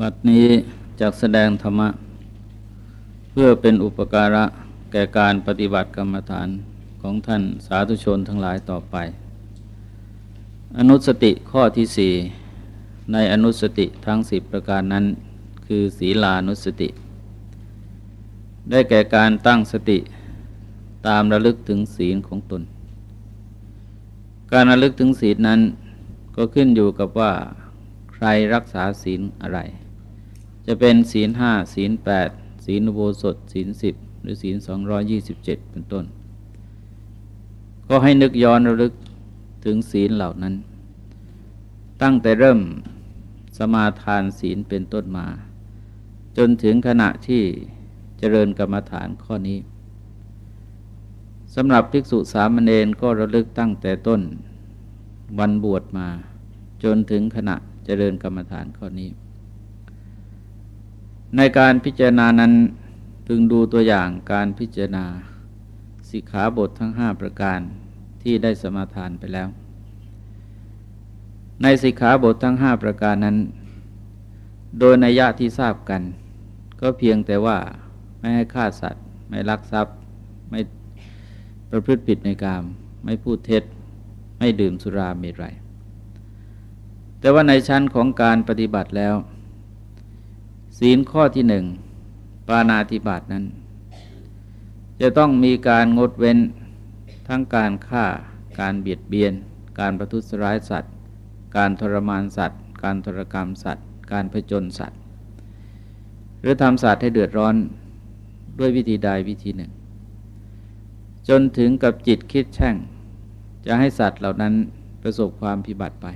บัดนี้จากแสดงธรรมะ เพื่อเป็นอุปการะแก่การปฏิบัติกรรมฐานของท่านสาธุชนทั้งหลายต่อไป อนุสติข้อที่สี่ในอนุสติทั้งสิบประการนั้น คือศีลานุสติ ได้แก่การตั้งสติตามระลึกถึงศีลของตน การระลึกถึงศีลนั้นก็ขึ้นอยู่กับว่าใครรักษาศีลอะไร จะเป็นศีลห้าศีลแปดศีลอุโบสถศีลสิบหรือศีลสองรอยี่สิบเจ็ดเป็นต้น ก็ให้นึกย้อนระลึกถึงศีลเหล่านั้น ตั้งแต่เริ่มสมาทานศีลเป็นต้นมา จนถึงขณะที่เจริญกรรมฐานข้อนี้สำหรับภิกษุสามเณรก็ระลึกตั้งแต่ต้นวันบวชมา จนถึงขณะเจริญกรรมฐานข้อนี้ ในการพิจารณานั้นพึงดูตัวอย่างการพิจารณาสิกขาบททั้งห้าประการที่ได้สมาทานไปแล้ว ในสิกขาบททั้งห้าประการนั้น โดยนัยยะที่ทราบกัน ก็เพียงแต่ว่าไม่ให้ฆ่าสัตว์ ไม่ลักทรัพย์ ไม่ประพฤติผิดในกาม ไม่พูดเท็จ ไม่ดื่มสุราเมรัยแต่ว่าในชั้นของการปฏิบัติแล้ว ศีลข้อที่หนึ่งปานาธิบาตนั้น จะต้องมีการงดเว้นทั้งการฆ่า การเบียดเบียน การประทุษร้ายสัตว์ การทรมานสัตว์ การทรกรรมสัตว์ การผจญสัตว์ หรือทำสัตว์ให้เดือดร้อนด้วยวิธีใดวิธีหนึ่ง จนถึงกับจิตคิดแช่ง จะให้สัตว์เหล่านั้นประสบความพิบัติไป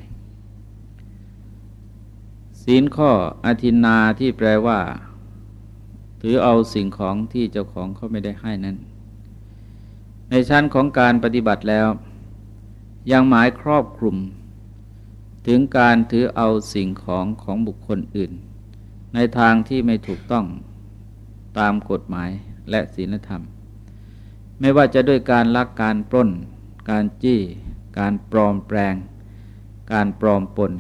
ศีลข้ออธินาที่แปลว่า ถือเอาสิ่งของที่เจ้าของเขาไม่ได้ให้นั้น ในชั้นของการปฏิบัติแล้ว ยังหมายครอบคลุม ถึงการถือเอาสิ่งของของบุคคลอื่น ในทางที่ไม่ถูกต้องตามกฎหมายและศีลธรรม ไม่ว่าจะด้วยการลักการปล้น การจี้ การปลอมแปลง การปลอมปน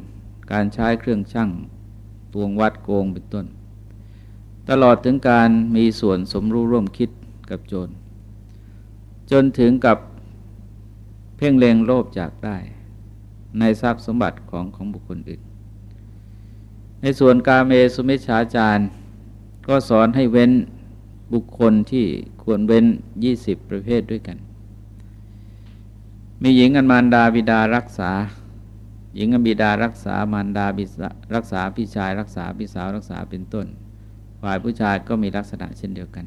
การใช้เครื่องช่างตวงวัดโกงเป็นต้น ตลอดถึงการมีส่วนสมรู้ร่วมคิดกับโจร จนถึงกับเพ่งเลงโลภจากได้ ในทรัพย์สมบัติของของบุคคลอื่น ในส่วนกาเมสุมิชฌาจารย์ ก็สอนให้เว้นบุคคลที่ควรเว้นยี่สิบประเภทด้วยกัน มีหญิงอันมารดาบิดารักษา หญิงบิดารักษามารดาบิรักษาพี่ชาย รักษาพี่สาวรักษาเป็นต้น ฝ่ายผู้ชายก็มีลักษณะเช่นเดียวกัน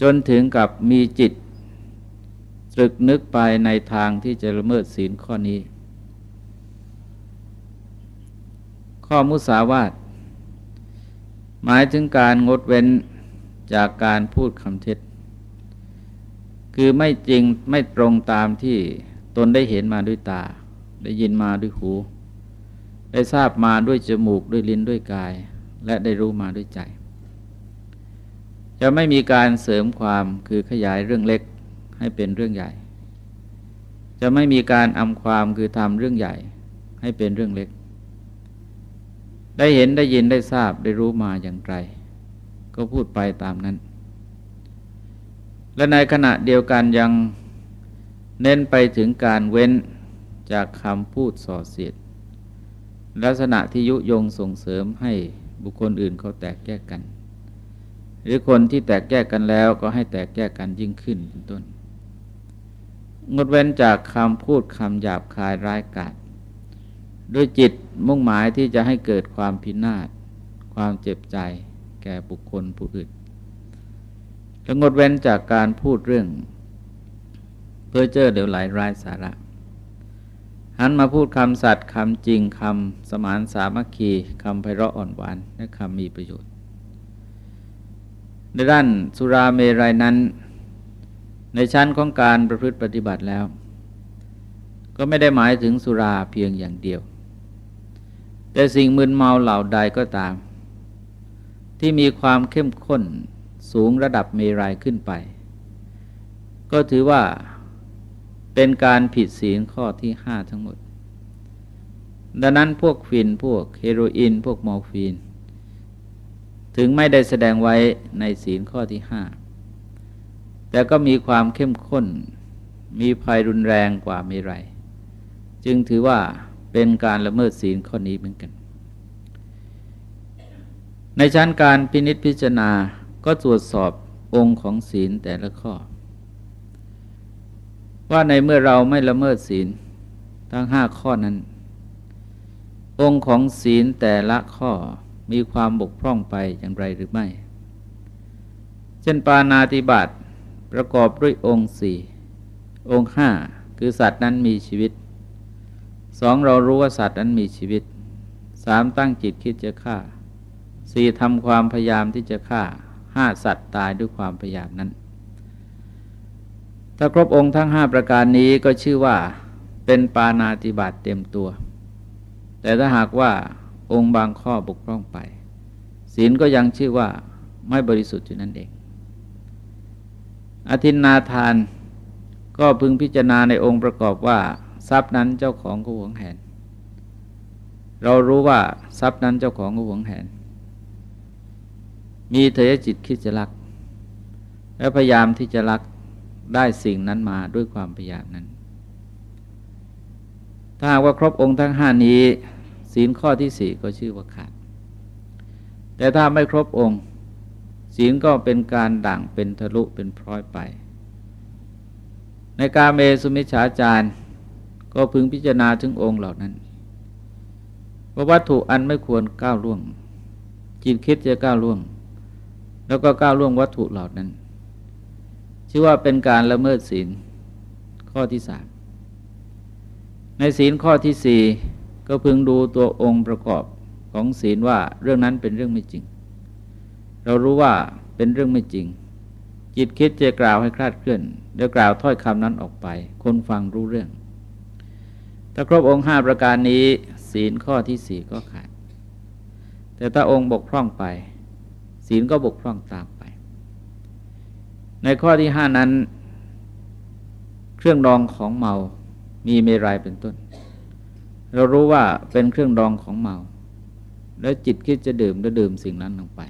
จนถึงกับมีจิตตรึกนึกไปในทางที่จะละเมิดศีลข้อนี้ ข้อมุสาวาทหมายถึงการงดเว้นจากการพูดคำเท็จ คือไม่จริงไม่ตรงตามที่ตนได้เห็นมาด้วยตา ได้ยินมาด้วยหู ได้ทราบมาด้วยจมูกด้วยลิ้นด้วยกาย และได้รู้มาด้วยใจ จะไม่มีการเสริมความคือขยายเรื่องเล็กให้เป็นเรื่องใหญ่ จะไม่มีการอำความคือทำเรื่องใหญ่ให้เป็นเรื่องเล็ก ได้เห็นได้ยินได้ทราบได้รู้มาอย่างไร ก็พูดไปตามนั้น และในขณะเดียวกันยังเน้นไปถึงการเว้น จากคำพูดส่อเสียด ลักษณะที่ยุยงส่งเสริมให้บุคคลอื่นเขาแตกแยกกัน หรือคนที่แตกแยกกันแล้วก็ให้แตกแยกกันยิ่งขึ้นเป็นต้น งดเว้นจากคำพูดคำหยาบคายร้ายกาจด้วยจิตมุ่งหมายที่จะให้เกิดความพินาศความเจ็บใจแก่บุคคลผู้อื่นและงดเว้นจากการพูดเรื่อง เพื่อเจอเดี๋ยวไหลรายสาระ หันมาพูดคำสัตย์คำจริงคำสมานสามัคคีคำไพเราะอ่อนหวานและคำมีประโยชน์ ในด้านสุราเมรัยนั้น ในชั้นของการประพฤติปฏิบัติแล้ว ก็ไม่ได้หมายถึงสุราเพียงอย่างเดียว แต่สิ่งมึนเมาเหล่าใดก็ตาม ที่มีความเข้มข้นสูงระดับเมรัยขึ้นไป ก็ถือว่า เป็นการผิดศีลข้อที่ห้าทั้งหมด ดังนั้นพวกฟินพวกเฮโรอีนพวกมอร์ฟีน ถึงไม่ได้แสดงไว้ในศีลข้อที่ห้าแต่ก็มีความเข้มข้น มีภัยรุนแรงกว่าเมรัยจึงถือว่าเป็นการละเมิดศีลข้อนี้เหมือนกัน ในชั้นการพินิษพิจารณาก็ตรวจสอบองค์ของศีลแต่ละข้อ ว่าในเมื่อเราไม่ละเมิดศีลทั้งห้าข้อนั้น องค์ของศีลแต่ละข้อมีความบกพร่องไปอย่างไรหรือไม่ เช่นปานาติบาตประกอบด้วยองค์สี่องค์ห้าคือสัตว์นั้นมีชีวิตสองเรารู้ว่าสัตว์นั้นมีชีวิตสามตั้งจิตคิดจะฆ่าสี่ทำความพยายามที่จะฆ่าห้าสัตว์ตายด้วยความพยายามนั้น ถ้าครบองค์ทั้งห้าประการนี้ก็ชื่อว่าเป็นปานาติบาตเต็มตัว แต่ถ้าหากว่าองค์บางข้อบกพร่องไป ศีลก็ยังชื่อว่าไม่บริสุทธิ์อยู่นั่นเอง อธินนาทานก็พึงพิจารณาในองค์ประกอบว่า ทรัพย์นั้นเจ้าของก็หวงแหน เรารู้ว่าทรัพย์นั้นเจ้าของก็หวงแหน มีเถยจิตคิดจะลัก และพยายามที่จะลัก ได้สิ่งนั้นมาด้วยความพยายามนั้น ถ้าว่าครบองค์ทั้งห้านี้ ศีลข้อที่สี่ก็ชื่อว่าขาด แต่ถ้าไม่ครบองค์ ศีลก็เป็นการด่างเป็นทะลุเป็นพร้อยไป ในการเมสุมิฉาจารย์ ก็พึงพิจารณาถึงองค์เหล่านั้นว่าวัตถุอันไม่ควรก้าวล่วงจิตคิดจะก้าวล่วง แล้วก็ก้าวล่วงวัตถุเหล่านั้น ชื่อว่าเป็นการละเมิดศีลข้อที่สามในศีลข้อที่สี่ก็พึงดูตัวองค์ประกอบของศีลว่าเรื่องนั้นเป็นเรื่องไม่จริง เรารู้ว่าเป็นเรื่องไม่จริง จิตคิดจะกล่าวให้คลาดเคลื่อนเดี๋ยวกล่าวถ้อยคำนั้นออกไป คนฟังรู้เรื่อง ถ้าครบองค์ห้าประการนี้ ศีลข้อที่สี่ก็ขาด แต่ถ้าองค์บกพร่องไป ศีลก็บกพร่องตาม ในข้อที่ห้านั้น เครื่องดองของเมา มีเมรัยเป็นต้น เรารู้ว่าเป็นเครื่องดองของเมา แล้วจิตคิดจะดื่มแล้วดื่มสิ่งนั้นลงไป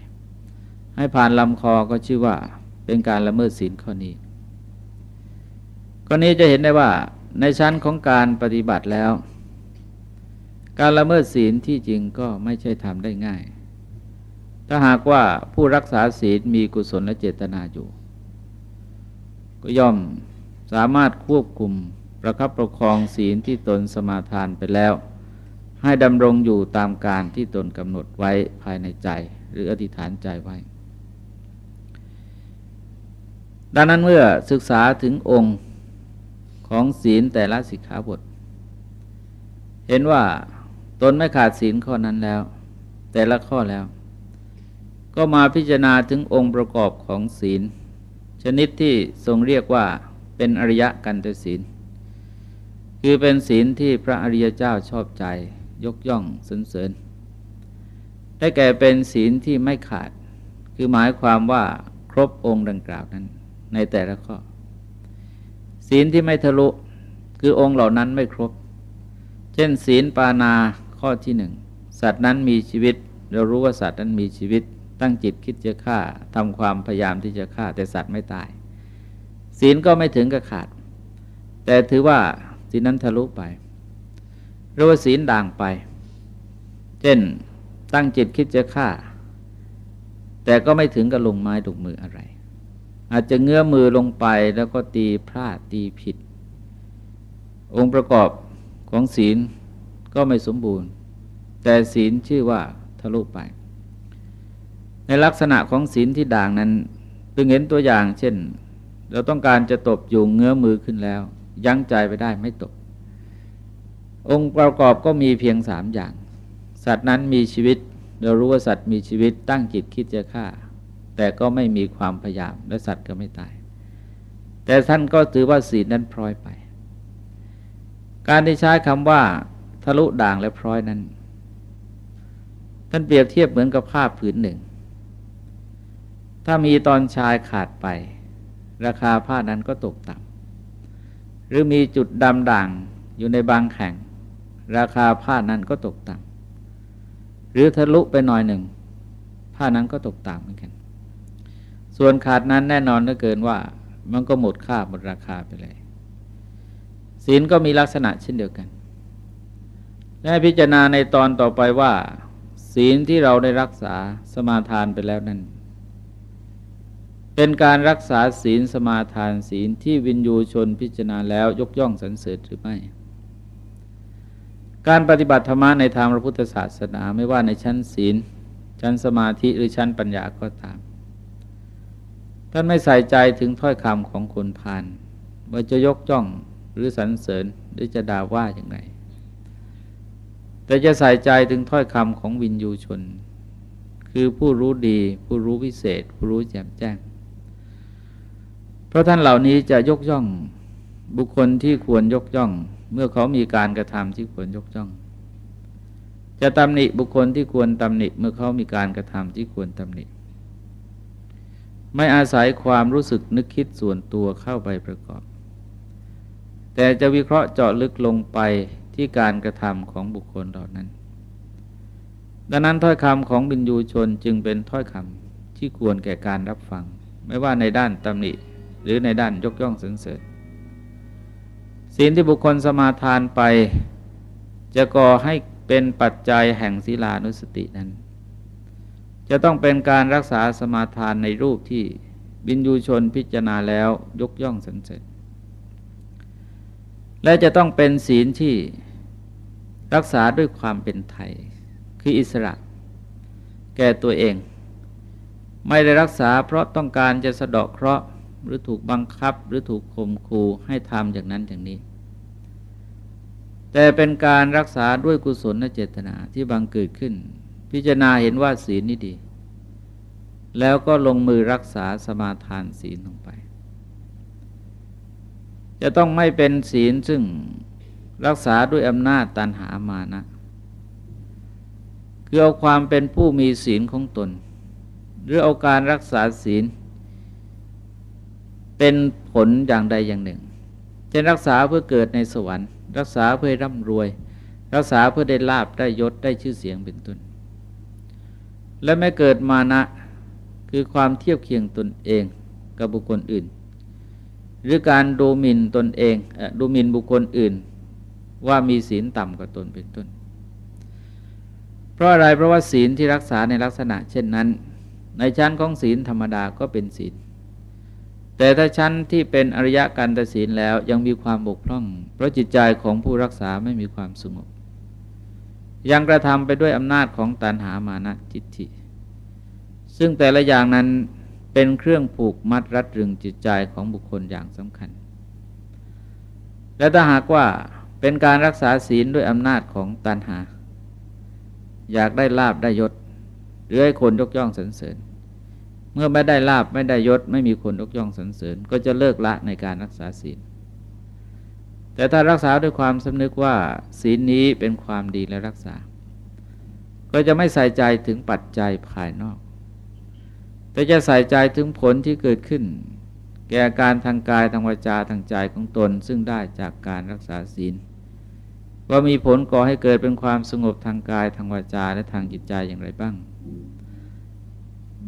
ให้ผ่านลำคอก็ชื่อว่าเป็นการละเมิดศีลข้อนี้ข้อนี้จะเห็นได้ว่าในชั้นของการปฏิบัติแล้ว การละเมิดศีลที่จริงก็ไม่ใช่ทำได้ง่าย ถ้าหากว่าผู้รักษาศีลมีกุศลและเจตนาอยู่ ก็ย่อมสามารถควบคุมประคับประคองศีลที่ตนสมาทานไปแล้ว ให้ดำรงอยู่ตามการที่ตนกำหนดไว้ภายในใจ หรืออธิษฐานใจไว้ ดังนั้นเมื่อศึกษาถึงองค์ของศีลแต่ละสิกขาบท เห็นว่าตนไม่ขาดศีลข้อนั้นแล้ว แต่ละข้อแล้ว ก็มาพิจารณาถึงองค์ประกอบของศีล ชนิดที่ทรงเรียกว่าเป็นอริยะกันตศีล คือเป็นศีลที่พระอริยเจ้าชอบใจยกย่องสรรเสริญ ได้แก่เป็นศีลที่ไม่ขาด คือหมายความว่าครบองค์ดังกล่าวนั้นในแต่ละข้อ ศีลที่ไม่ทะลุคือองค์เหล่านั้นไม่ครบ เช่น ศีลปานาข้อที่หนึ่งสัตว์นั้นมีชีวิต เรารู้ว่าสัตว์นั้นมีชีวิต ตั้งจิตคิดจะฆ่าทำความพยายามที่จะฆ่าแต่สัตว์ไม่ตาย ศีลก็ไม่ถึงกับขาด แต่ถือว่าศีลนั้นทะลุไปเรียกว่าศีลด่างไป เช่นตั้งจิตคิดจะฆ่า แต่ก็ไม่ถึงกับลงไม้ลงมืออะไร อาจจะเงื้อมือลงไปแล้วก็ตีพลาดตีผิด องค์ประกอบของศีลก็ไม่สมบูรณ์ แต่ศีลชื่อว่าทะลุไป ในลักษณะของศีลที่ด่างนั้นเพิ่งเห็นตัวอย่าง เช่น เราต้องการจะตบยุงเงื้อมือขึ้นแล้ว ยั้งใจไปได้ไม่ตบองค์ประกอบก็มีเพียงสามอย่าง สัตว์นั้นมีชีวิต เรารู้ว่าสัตว์มีชีวิตตั้งจิตคิดจะฆ่า แต่ก็ไม่มีความพยายามและสัตว์ก็ไม่ตาย แต่ท่านก็ถือว่าศีลนั้นพลอยไป การที่ใช้คำว่า ทะลุด่างและพลอยนั้น ท่านเปรียบเทียบเหมือนกับผ้าผืนหนึ่ง ถ้ามีตอนชายขาดไป ราคาผ้านั้นก็ตกต่ำหรือมีจุดดำด่างอยู่ในบางแห่ง ราคาผ้านั้นก็ตกต่ำหรือทะลุไปหน่อยหนึ่ง ผ้านั้นก็ตกต่ำเหมือนกัน ส่วนขาดนั้นแน่นอนเหลือเกินว่า มันก็หมดค่าหมดราคาไปเลยศีลก็มีลักษณะเช่นเดียวกัน และพิจารณาในตอนต่อไปว่า ศีลที่เราได้รักษาสมาทานไปแล้วนั้น เป็นการรักษาศีลสมาทานศีลที่วินยูชนพิจารณาแล้วยกย่องสรรเสริญหรือไม่ การปฏิบัติธรรมในทางพระพุทธศาสนาไม่ว่าในชั้นศีล ชั้นสมาธิหรือชั้นปัญญาก็ตาม ท่านไม่ใส่ใจถึงถ้อยคำของคนพานว่าจะยกย่องหรือสรรเสริญหรือจะด่าว่าอย่างไรแต่จะใส่ใจถึงถ้อยคำของวินยูชน คือผู้รู้ดี ผู้รู้วิเศษ ผู้รู้แจ่มแจ้ง ราะท่านเหล่านี้จะยกย่องบุคคลที่ควรยกย่อง เมื่อเขามีการกระทำที่ควรยกย่อง จะตำหนิบุคคลที่ควรตำหนิเมื่อเขามีการกระทำที่ควรตำหนิ ไม่อาศัยความรู้สึกนึกคิดส่วนตัวเข้าไปประกอบ แต่จะวิเคราะห์เจาะลึกลงไปที่การกระทำของบุคคลเหล่านั้น ดังนั้นถ้อยคำของบินยูชนจึงเป็นถ้อยคำที่ควรแก่การรับฟัง ไม่ว่าในด้านตำหนิ หรือในด้านยกย่องสรรเสริญศีลที่บุคคลสมาทานไป จะก่อให้เป็นปัจจัยแห่งศีลานุสตินั้น จะต้องเป็นการรักษาสมาทานในรูปที่บินยูชนพิจารณาแล้วยกย่องสรรเสริญและจะต้องเป็นศีลที่รักษาด้วยความเป็นไทย คืออิสระ แก่ตัวเอง ไม่ได้รักษาเพราะต้องการจะสะเดาะเคราะห์ หรือถูกบังคับหรือถูกข่มขู่ให้ทำอย่างนั้นอย่างนี้ แต่เป็นการรักษาด้วยกุศลและเจตนาที่บังเกิดขึ้น พิจารณาเห็นว่าศีลนี่ดี แล้วก็ลงมือรักษาสมาทานศีลลงไป จะต้องไม่เป็นศีลซึ่งรักษาด้วยอำนาจตันหามานะคือเอาความเป็นผู้มีศีลของตน หรือเอาการรักษาศีล เป็นผลอย่างใดอย่างหนึ่งเช่นรักษาเพื่อเกิดในสวรรค์ รักษาเพื่อร่ำรวย รักษาเพื่อได้ลาบได้ยศได้ชื่อเสียงเป็นต้นและไม่เกิดมานะคือความเทียบเคียงตนเองกับบุคคลอื่น หรือการดูหมิ่นตนเองดูหมิ่นบุคคลอื่น ว่ามีศีลต่ำกว่าตนเป็นต้น เพราะอะไรเพราะว่าศีลที่รักษาในลักษณะ เช่นนั้น ในชั้นของศีลธรรมดาก็เป็นศีล แต่ถ้าชั้นที่เป็นอริยะการตศีลแล้วยังมีความบกพร่อง เพราะจิตใจของผู้รักษาไม่มีความสงบ ยังกระทำไปด้วยอำนาจของตันหามานะจิตทิซึ่งแต่ละอย่างนั้นเป็นเครื่องผูกมัดรัดรึงจิตใจของบุคคลอย่างสำคัญ และถ้าหากว่าเป็นการรักษาศีลด้วยอำนาจของตันหา อยากได้ลาบได้ยศ หรือให้คนยกย่องสรรเสริญ เมื่อไม่ได้ลาบไม่ได้ยศ ไม่มีคนยกย่องสรรเสริญ ก็จะเลิกละในการรักษาศีล แต่ถ้ารักษาด้วยความสำนึกว่าศีลนี้เป็นความดีและรักษา ก็จะไม่ใส่ใจถึงปัจจัยภายนอก แต่จะใส่ใจถึงผลที่เกิดขึ้น แก่การทางกายทางวาจาทางใจของตนซึ่งได้จากการรักษาศีลว่ามีผลก่อให้เกิดเป็นความสงบทางกายทางวาจาและทางจิตใจอย่างไรบ้าง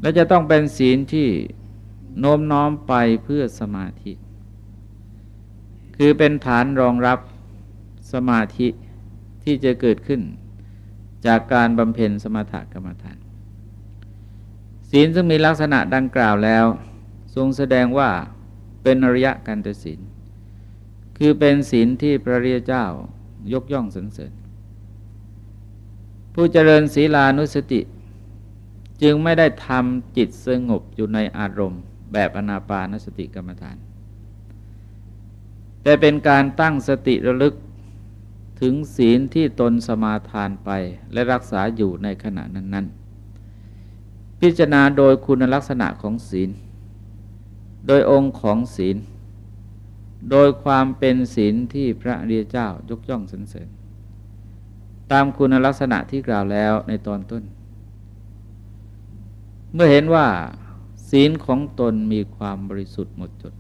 และจะต้องเป็นศีลที่โน้มน้อมไปเพื่อสมาธิ คือเป็นฐานรองรับสมาธิที่จะเกิดขึ้น จากการบำเพ็ญสมถกรรมฐาน ศีลซึ่งมีลักษณะดังกล่าวแล้ว ทรงแสดงว่าเป็นอริยกันตศีลคือเป็นศีลที่พระริยเจ้ายกย่องสรรเสริญ ผู้เจริญศีลานุสติ จึงไม่ได้ทำจิตสงบอยู่ในอารมณ์ แบบอนาปานสติกรรมฐาน แต่เป็นการตั้งสติระลึกถึงศีลที่ตนสมาทานไปและรักษาอยู่ในขณะนั้น ๆ พิจารณาโดยคุณลักษณะของศีล โดยองค์ของศีล โดยความเป็นศีลที่พระเรียเจ้ายกย่องสรรเสริญ ตามคุณลักษณะที่กล่าวแล้วในตอนต้น เมื่อเห็นว่าศีลของตนมีความบริสุทธิ์หมดจด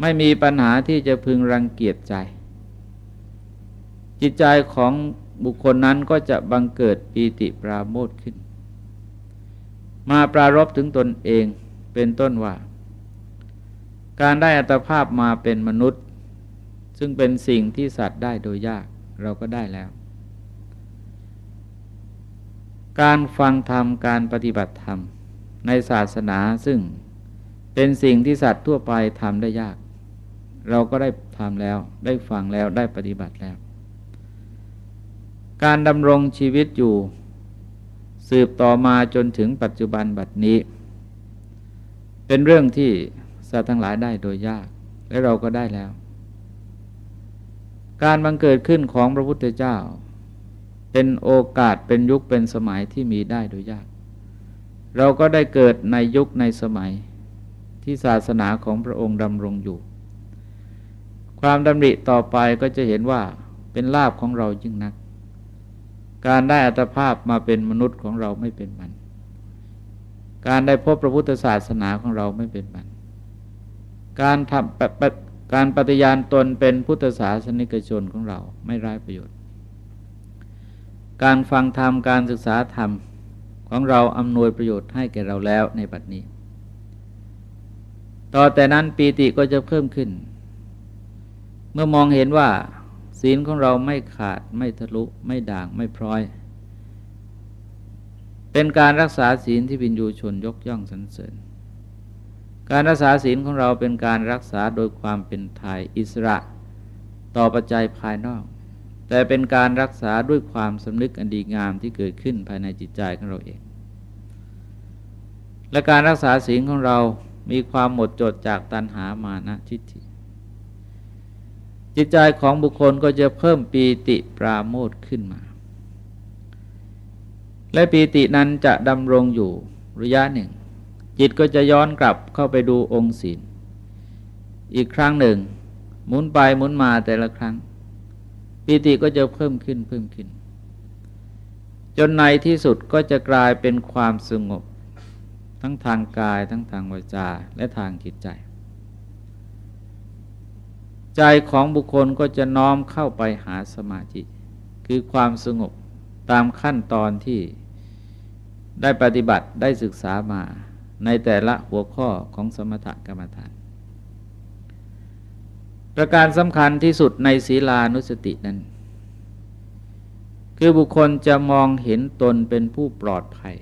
ไม่มีปัญหาที่จะพึงรังเกียจใจ จิตใจของบุคคลนั้นก็จะบังเกิดปีติปราโมทขึ้น มาปรารบถึงตนเองเป็นต้นว่า การได้อัตภาพมาเป็นมนุษย์ ซึ่งเป็นสิ่งที่สัตว์ได้โดยยากเราก็ได้แล้ว การฟังธรรมการปฏิบัติธรรม ในศาสนาซึ่งเป็นสิ่งที่สัตว์ทั่วไปทำได้ยาก เราก็ได้ทำแล้ว ได้ฟังแล้วได้ปฏิบัติแล้ว การดำรงชีวิตอยู่ สืบต่อมาจนถึงปัจจุบันบัดนี้ เป็นเรื่องที่สัตว์ทั้งหลายได้โดยยาก และเราก็ได้แล้ว การบังเกิดขึ้นของพระพุทธเจ้า เป็นโอกาสเป็นยุคเป็นสมัยที่มีได้โดยยาก เราก็ได้เกิดในยุคในสมัยที่ศาสนาของพระองค์ดำรงอยู่ ความดำริต่อไปก็จะเห็นว่าเป็นลาบของเรายิ่งนัก การได้อัตภาพมาเป็นมนุษย์ของเราไม่เป็นมัน การได้พบพระพุทธศาสนาของเราไม่เป็นมัน การทำการปฏิญาณตนเป็นพุทธศาสนิกชนของเราไม่ร้ายประโยชน์ การฟังธรรมการศึกษาธรรมของเราอำนวยประโยชน์ให้แก่เราแล้วในบัดนี้ ต่อแต่นั้นปีติก็จะเพิ่มขึ้น เมื่อมองเห็นว่า ศีลของเราไม่ขาดไม่ทะลุไม่ด่างไม่พร้อย เป็นการรักษาศีลที่บินยูชนยกย่องสรรเสริญ การรักษาศีลของเราเป็นการรักษาโดยความเป็นไทยอิสระ ต่อปัจจัยภายนอก แต่เป็นการรักษาด้วยความสำนึกอันดีงามที่เกิดขึ้นภายในจิตใจของเราเอง และการรักษาศีลของเรามีความหมดจดจากตัณหามานะทิฏฐิจิตใจของบุคคลก็จะเพิ่มปีติปราโมทขึ้นมา และปีตินั้นจะดำรงอยู่ระยะหนึ่ง จิตก็จะย้อนกลับเข้าไปดูองค์ศีลอีกครั้งหนึ่ง หมุนไปหมุนมาแต่ละครั้ง ปีติก็จะเพิ่มขึ้นเพิ่มขึ้น จนในที่สุดก็จะกลายเป็นความสงบ ทั้งทางกายทั้งทางวาจาและทางจิตใจ ใจของบุคคลก็จะน้อมเข้าไปหาสมาธิคือความสงบตามขั้นตอนที่ได้ปฏิบัติได้ศึกษามาในแต่ละหัวข้อของสมถกรรมฐาน ประการสำคัญที่สุดในศีลานุสตินั้น คือบุคคลจะมองเห็นตนเป็นผู้ปลอดภัย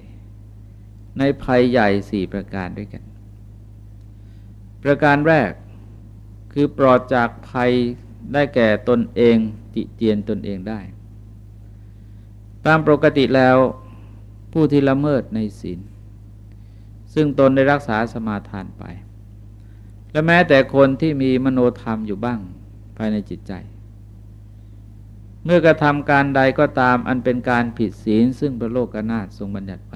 ในภัยใหญ่สี่ประการด้วยกัน ประการแรกคือปลอดจากภัยได้แก่ตนเองติเตียนตนเองได้ ตามปกติแล้วผู้ที่ละเมิดในศีลซึ่งตนได้รักษาสมาทานไป และแม้แต่คนที่มีมโนธรรมอยู่บ้าง ภายในจิตใจ เมื่อกระทำการใดก็ตามอันเป็นการผิดศีลซึ่งพระโลกนาถทรงบัญญัติไป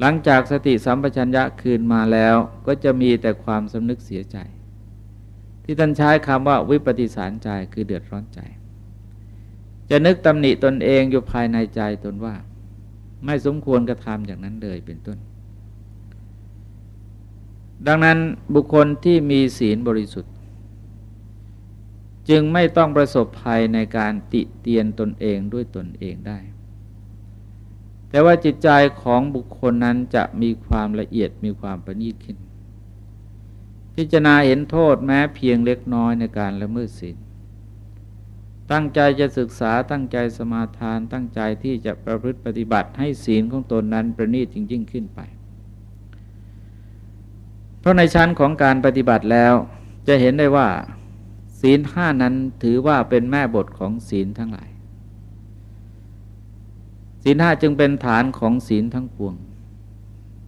หลังจากสติสัมปชัญญะคืนมาแล้วก็จะมีแต่ความสำนึกเสียใจ ที่ท่านใช้คำว่าวิปฏิสารใจคือเดือดร้อนใจ จะนึกตำหนิตนเองอยู่ภายในใจตนว่า ไม่สมควรกระทำอย่างนั้นเลยเป็นต้น ดังนั้นบุคคลที่มีศีลบริสุทธิ์ จึงไม่ต้องประสบภัยในการติเตียนตนเองด้วยตนเองได้ แต่ว่าจิตใจของบุคคลนั้นจะมีความละเอียดมีความประณีตขึ้น พิจารณาเห็นโทษแม้เพียงเล็กน้อยในการละเมิดศีลตั้งใจจะศึกษาตั้งใจสมาทานตั้งใจที่จะประพฤติปฏิบัติให้ศีลของตนนั้นประณีตจริง ๆ ขึ้นไป ราะในชั้นของการปฏิบัติแล้ว จะเห็นได้ว่า ศีลห้านั้นถือว่าเป็นแม่บทของศีลทั้งหลาย ศีลห้าจึงเป็นฐานของศีลทั้งปวง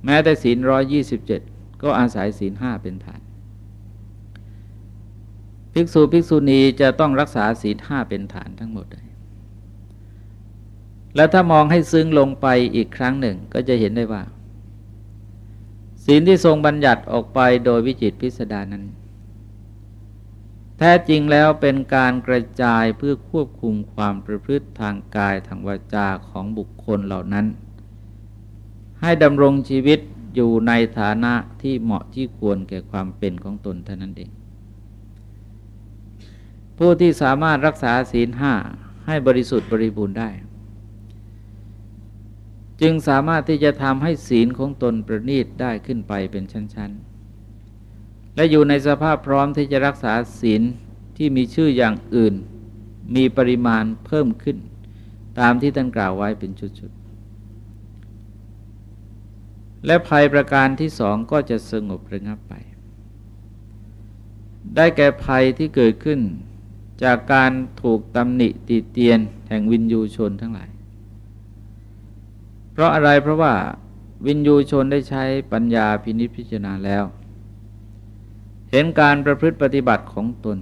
แม้แต่ศีลร้อยยี่สิบเจ็ดก็อาศัยศีลห้าเป็นฐาน ภิกษุภิกษุณีจะต้องรักษาศีลห้าเป็นฐานทั้งหมดเลยแล้วถ้ามองให้ซึ้งลงไปอีกครั้งหนึ่งก็จะเห็นได้ว่า ศีลที่ทรงบัญญัติออกไปโดยวิจิตพิสดารนั้น แท้จริงแล้วเป็นการกระจายเพื่อควบคุมความประพฤติทางกายทางวาจาของบุคคลเหล่านั้น ให้ดำรงชีวิตอยู่ในฐานะที่เหมาะที่ควรแก่ความเป็นของตนเท่านั้นเอง ผู้ที่สามารถรักษาศีลห้าให้บริสุทธิ์บริบูรณ์ได้ จึงสามารถที่จะทำให้ศีลของตนประณีตได้ขึ้นไปเป็นชั้น ๆ และอยู่ในสภาพพร้อมที่จะรักษาศีลที่มีชื่ออย่างอื่น มีปริมาณเพิ่มขึ้น ตามที่ท่านกล่าวไว้เป็นชุดๆ และภัยประการที่สองก็จะสงบระงับไป ได้แก่ภัยที่เกิดขึ้นจากการถูกตำหนิติเตียนแห่งวินยูชนทั้งหลาย เพราะอะไรเพราะว่าวินยูชนได้ใช้ปัญญาพินิจพิจารณาแล้ว เห็นการประพฤติปฏิบัติของตน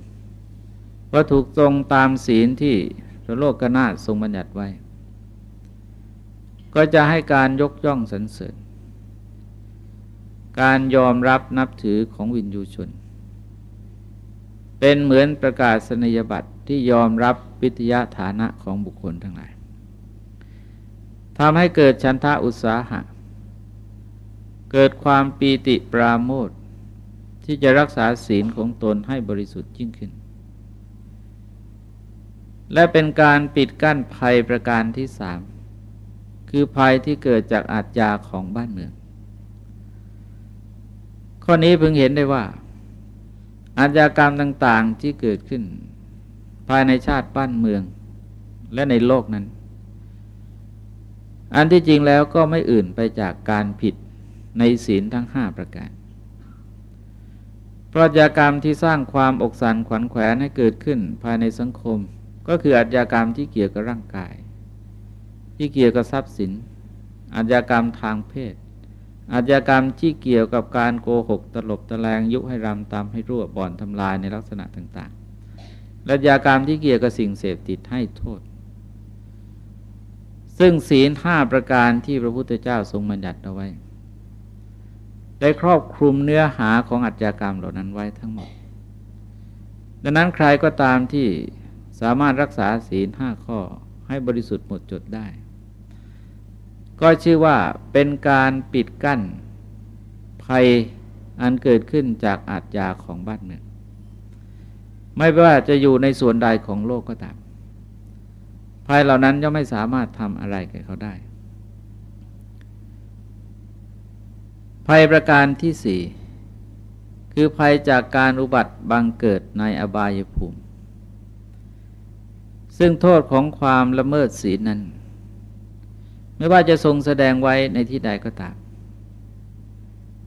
ว่าถูกตรงตามศีลที่พระโลกนาทรงบัญญัติไว้ ก็จะให้การยกย่องสรรเสริญ การยอมรับนับถือของวินยูชน เป็นเหมือนประกาศนียบัตรที่ยอมรับวิทยาฐานะของบุคคลทั้งหลาย ทำให้เกิดชันทะอุตสาหะ เกิดความปีติปราโมทที่จะรักษาศีลของตนให้บริสุทธิ์ยิ่งขึ้น และเป็นการปิดกั้นภัยประการที่สามคือภัยที่เกิดจากอาชญาของบ้านเมือง ข้อนี้พึงเห็นได้ว่า อาชญากรรมต่างๆที่เกิดขึ้น ภายในชาติบ้านเมือง และในโลกนั้น อันที่จริงแล้วก็ไม่อื่นไปจากการผิดในศีลทั้งห้าประการปราชญากรรมที่สร้างความอกสันขวัญแขวนให้เกิดขึ้นภายในสังคม ก็คืออาชญากรรมที่เกี่ยวกับร่างกาย ที่เกี่ยวกับทรัพย์สิน อาชญากรรมทางเพศ อาชญากรรมที่เกี่ยวกับการโกหกตลบตะแลงยุให้รำตามให้รั่วบ่อนทำลายในลักษณะต่างๆและอาชญากรรมที่เกี่ยวกับสิ่งเสพติดให้โทษ ซึ่งศีลห้าประการที่พระพุทธเจ้าทรงบัญญัติเอาไว้ ได้ครอบคลุมเนื้อหาของอาชญากรรมเหล่านั้นไว้ทั้งหมด ดังนั้นใครก็ตามที่สามารถรักษาศีลห้าข้อให้บริสุทธิ์หมดจดได้ ก็ชื่อว่าเป็นการปิดกั้นภัยอันเกิดขึ้นจากอาทยาของบ้านเมืองไม่ว่าจะอยู่ในส่วนใดของโลกก็ตาม ภัยเหล่านั้นย่อมไม่สามารถทำอะไรแก่เขาได้ ภัยประการที่สี่คือภัยจากการอุบัติบังเกิดในอบายภูมิ ซึ่งโทษของความละเมิดศีลนั้น ไม่ว่าจะทรงแสดงไว้ในที่ใดก็ตาม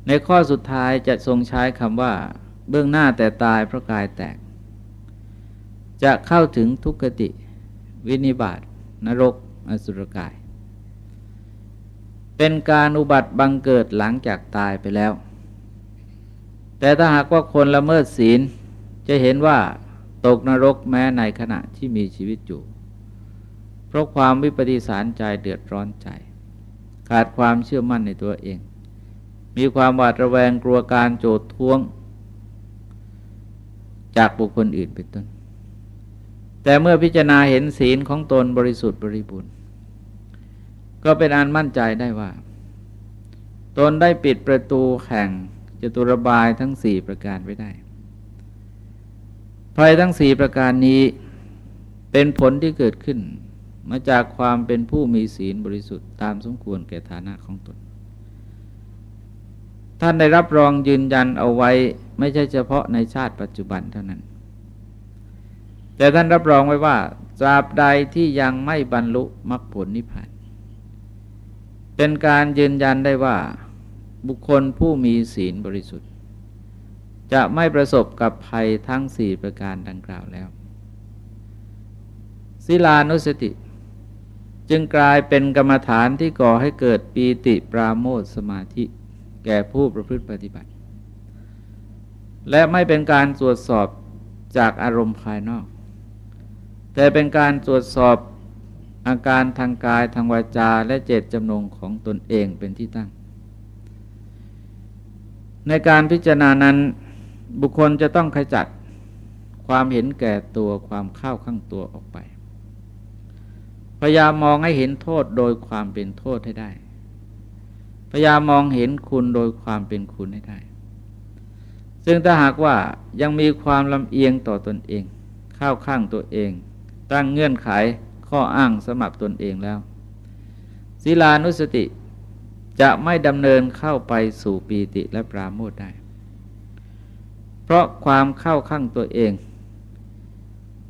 ในข้อสุดท้ายจะทรงใช้คำว่า เบื้องหน้าแต่ตายเพราะกายแตก จะเข้าถึงทุกขติ วินิบาตนรก อสุรกาย เป็นการอุบัติบังเกิดหลังจากตายไปแล้ว แต่ถ้าหากว่าคนละเมิดศีล จะเห็นว่าตกนรกแม้ในขณะที่มีชีวิตอยู่ เพราะความวิปฏิสารใจเดือดร้อนใจ ขาดความเชื่อมั่นในตัวเอง มีความหวาดระแวงกลัวการโจดท้วง จากบุคคลอื่นเป็นต้น แต่เมื่อพิจารณาเห็นศีลของตนบริสุทธิ์บริบูรณ์ก็เป็นอันมั่นใจได้ว่า ตนได้ปิดประตูแห่งจตุรบายทั้งสี่ประการไว้ได้ภัยทั้งสี่ประการนี้เป็นผลที่เกิดขึ้น มาจากความเป็นผู้มีศีลบริสุทธิ์ตามสมควรแก่ฐานะของตน ท่านได้รับรองยืนยันเอาไว้ไม่ใช่เฉพาะในชาติปัจจุบันเท่านั้น แต่ท่านรับรองไว้ว่าตราบใดที่ยังไม่บรรลุมรรคผลนิพพาน เป็นการยืนยันได้ว่า บุคคลผู้มีศีลบริสุทธิ์ จะไม่ประสบกับภัยทั้งสี่ประการดังกล่าวแล้วศิลานุสติ จึงกลายเป็นกรรมฐานที่ก่อให้เกิดปีติปราโมทสมาธิ แก่ผู้ประพฤติปฏิบัติ และไม่เป็นการตรวจสอบจากอารมณ์ภายนอก แต่เป็นการตรวจสอบอาการทางกายทางวาจาและเจตจำนงของตนเองเป็นที่ตั้ง ในการพิจารณานั้นบุคคลจะต้องขจัดความเห็นแก่ตัวความเข้าข้างตัวออกไป พยายามมองให้เห็นโทษโดยความเป็นโทษให้ได้ พยายามมองเห็นคุณโดยความเป็นคุณให้ได้ ซึ่งถ้าหากว่ายังมีความลำเอียงต่อตอนเอง เข้าข้างตัวเอง ตั้งเงื่อนไขข้ออ้างสมัครตนเองแล้ว ศีลานุสติจะไม่ดำเนินเข้าไปสู่ปีติและปราโมทได้ เพราะความเข้าข้างตัวเอง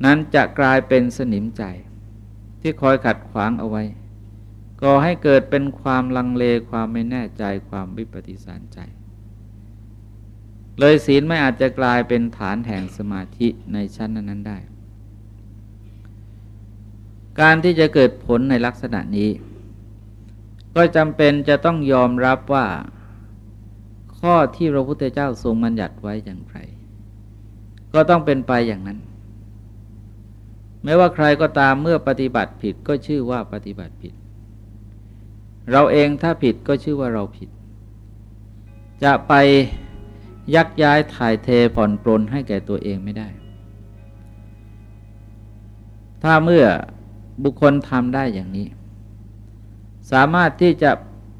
นั้นจะกลายเป็นสนิมใจ ที่คอยขัดขวางเอาไว้ก่อให้เกิดเป็นความลังเลความไม่แน่ใจความวิปฏิสารใจ เลยศีลไม่อาจจะกลายเป็นฐานแห่งสมาธิในชั้นนั้นๆได้ การที่จะเกิดผลในลักษณะนี้ ก็จำเป็นจะต้องยอมรับว่า ข้อที่พระพุทธเจ้าทรงบัญญัติไว้อย่างไร ก็ต้องเป็นไปอย่างนั้นไม่ว่าใครก็ตามเมื่อปฏิบัติผิดก็ชื่อว่าปฏิบัติผิด เราเองถ้าผิดก็ชื่อว่าเราผิด จะไปยักย้ายถ่ายเทผ่อนปลนให้แก่ตัวเองไม่ได้ ถ้าเมื่อ บุคคลทำได้อย่างนี้ สามารถที่จะ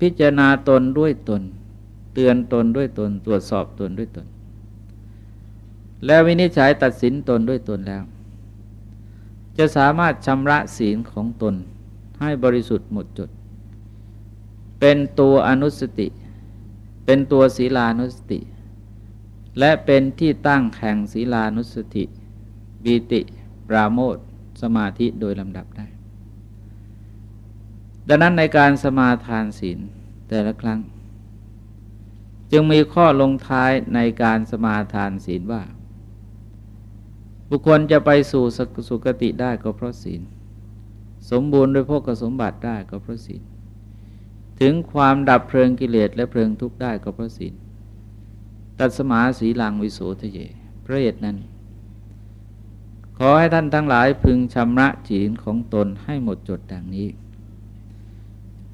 พิจารณาตนด้วยตน เตือนตนด้วยตน ตรวจสอบตนด้วยตน แล้ววินิจฉัยตัดสินตนด้วยตนแล้ว จะสามารถชำระศีลของตนให้บริสุทธิ์หมดจด เป็นตัวอนุสติ เป็นตัวศีลานุสติ และเป็นที่ตั้งแห่งศีลานุสติ บีติ ปราโมท สมาธิโดยลำดับได้ ดังนั้นในการสมาทานศีลแต่ละครั้ง จึงมีข้อลงท้ายในการสมาทานศีลว่า บุคคลจะไปสู่สุคติได้ก็เพราะศีล สมบูรณ์ด้วยพวกสมบัติได้ก็เพราะศีล ถึงความดับเพลิงกิเลสและเพลิงทุกข์ได้ก็เพราะศีล ตัดสมาสีลังวิโสทะเยพระเอตนั้น ขอให้ท่านทั้งหลายพึงชำระจีนของตนให้หมดจดดังนี้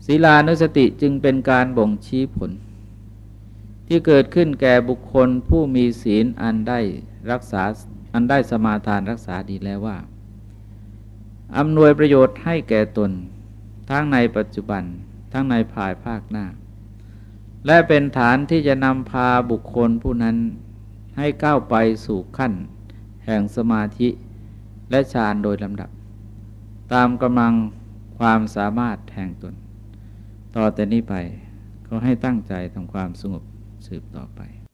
ศีลานุสติจึงเป็นการบ่งชี้ผล ที่เกิดขึ้นแก่บุคคลผู้มีศีลอันได้รักษาอันได้สมาทานรักษาดีแล้วว่าอำนวยประโยชน์ให้แก่ตน ทั้งในปัจจุบันทั้งในภายภาคหน้า และเป็นฐานที่จะนำพาบุคคลผู้นั้นให้ก้าวไปสู่ขั้น แห่งสมาธิ และฌานโดยลำดับ ตามกำลังความสามารถแห่งตน ต่อแต่นี้ไปก็ให้ตั้งใจทำความสงบสืบต่อไป